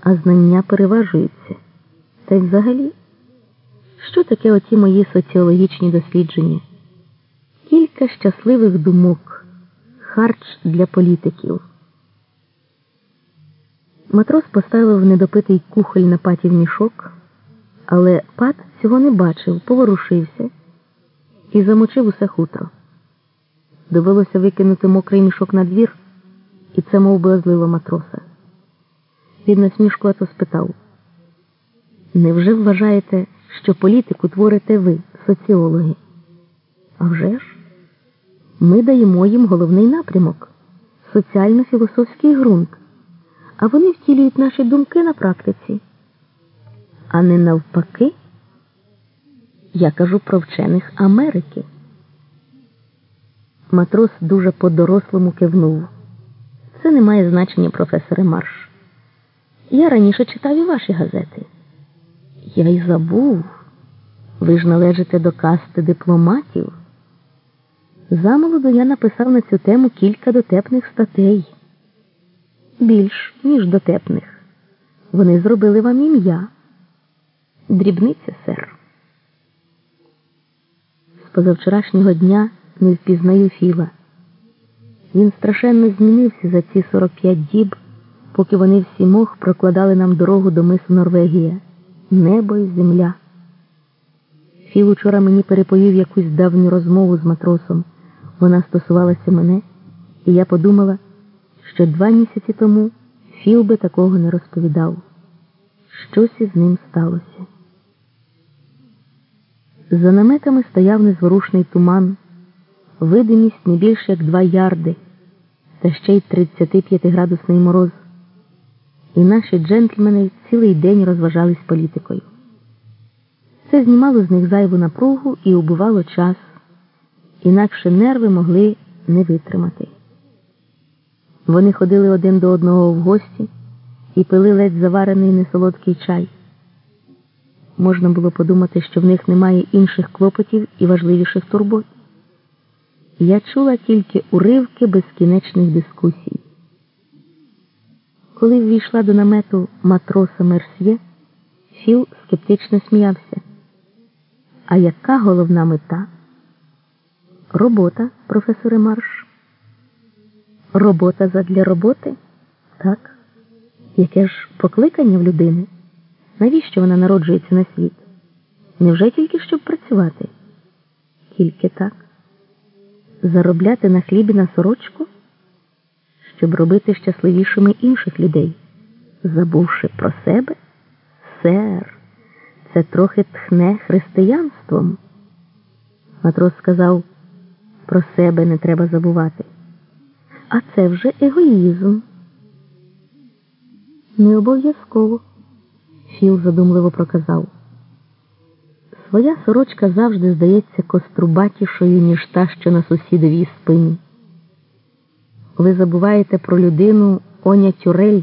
а знання переважуються. Та й взагалі, що таке оті мої соціологічні дослідження? Кілька щасливих думок, харч для політиків. Матрос поставив недопитий кухоль на патів мішок, але пат цього не бачив, поворушився і замочив усе хутро. Довелося викинути мокрий мішок на двір, і це мов би матроса. Він насмішкувато спитав: Невже вважаєте, що політику творите ви, соціологи? А вже ж, ми даємо їм головний напрямок соціально-філософський ґрунт, а вони втілюють наші думки на практиці. А не навпаки, я кажу про вчених Америки. Матрос дуже по-дорослому кивнув. Це не має значення, професоре Марш. Я раніше читав і ваші газети. Я й забув. Ви ж належите до касти дипломатів. Замолоду я написав на цю тему кілька дотепних статей. Більш, ніж дотепних. Вони зробили вам ім'я. Дрібниця, сер. З позавчорашнього дня не впізнаю Філа. Він страшенно змінився за ці 45 діб, поки вони всі мох прокладали нам дорогу до мису Норвегія, небо і земля. Філ учора мені переповів якусь давню розмову з матросом. Вона стосувалася мене, і я подумала, що два місяці тому Філ би такого не розповідав. Щось із ним сталося. За наметами стояв незворушний туман, видимість не більше як два ярди, та ще й 35-градусний мороз. І наші джентльмени цілий день розважались політикою. Це знімало з них зайву напругу і убивало час, інакше нерви могли не витримати. Вони ходили один до одного в гості і пили ледь заварений несолодкий чай. Можна було подумати, що в них немає інших клопотів і важливіших турбот. Я чула тільки уривки безкінечних дискусій. Коли ввійшла до намету матроса Мерсьє, Філ скептично сміявся. А яка головна мета? Робота, професоре Марш. Робота задля роботи? Так. Яке ж покликання в людини? Навіщо вона народжується на світ? Невже тільки щоб працювати? Тільки так. Заробляти на хлібі на сорочку? Щоб робити щасливішими інших людей, забувши про себе? Сер, це трохи тхне християнством. Матрос сказав, про себе не треба забувати. А це вже егоїзм. Не обов'язково. Філ задумливо проказав. Своя сорочка завжди здається кострубатішою, ніж та, що на сусідовій спині. Ви забуваєте про людину Оня Тюрель,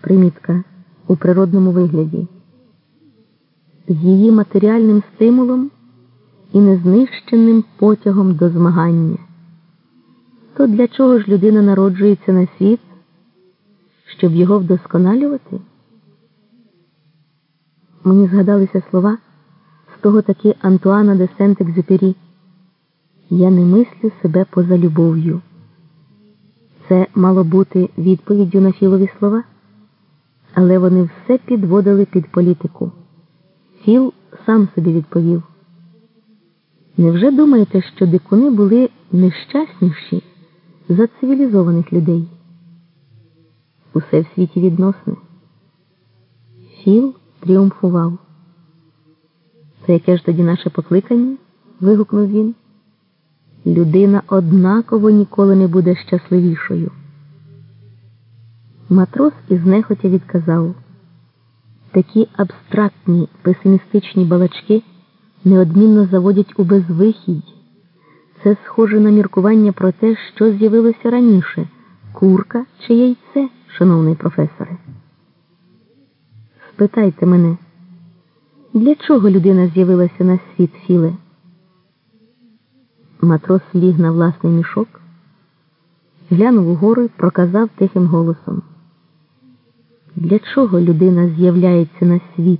примітка у природному вигляді, з її матеріальним стимулом і незнищенним потягом до змагання. То для чого ж людина народжується на світ, щоб його вдосконалювати? Мені згадалися слова з того таки Антуана де Сент-Екзюпері Я не мислю себе поза любов'ю. Це мало бути відповіддю на Філові слова, але вони все підводили під політику. Філ сам собі відповів. Невже думаєте, що дикуни були нещасніші за цивілізованих людей? Усе в світі відносне. Філ тріумфував. Це яке ж тоді наше покликання? вигукнув він. Людина однаково ніколи не буде щасливішою. Матрос із нехотя відказав такі абстрактні песимістичні балачки неодмінно заводять у безвихідь. Це схоже на міркування про те, що з'явилося раніше курка чи яйце, шановний професоре. Спитайте мене, для чого людина з'явилася на світ Філе? Матрос ліг на власний мішок, глянув угору і проказав тихим голосом. Для чого людина з'являється на світ?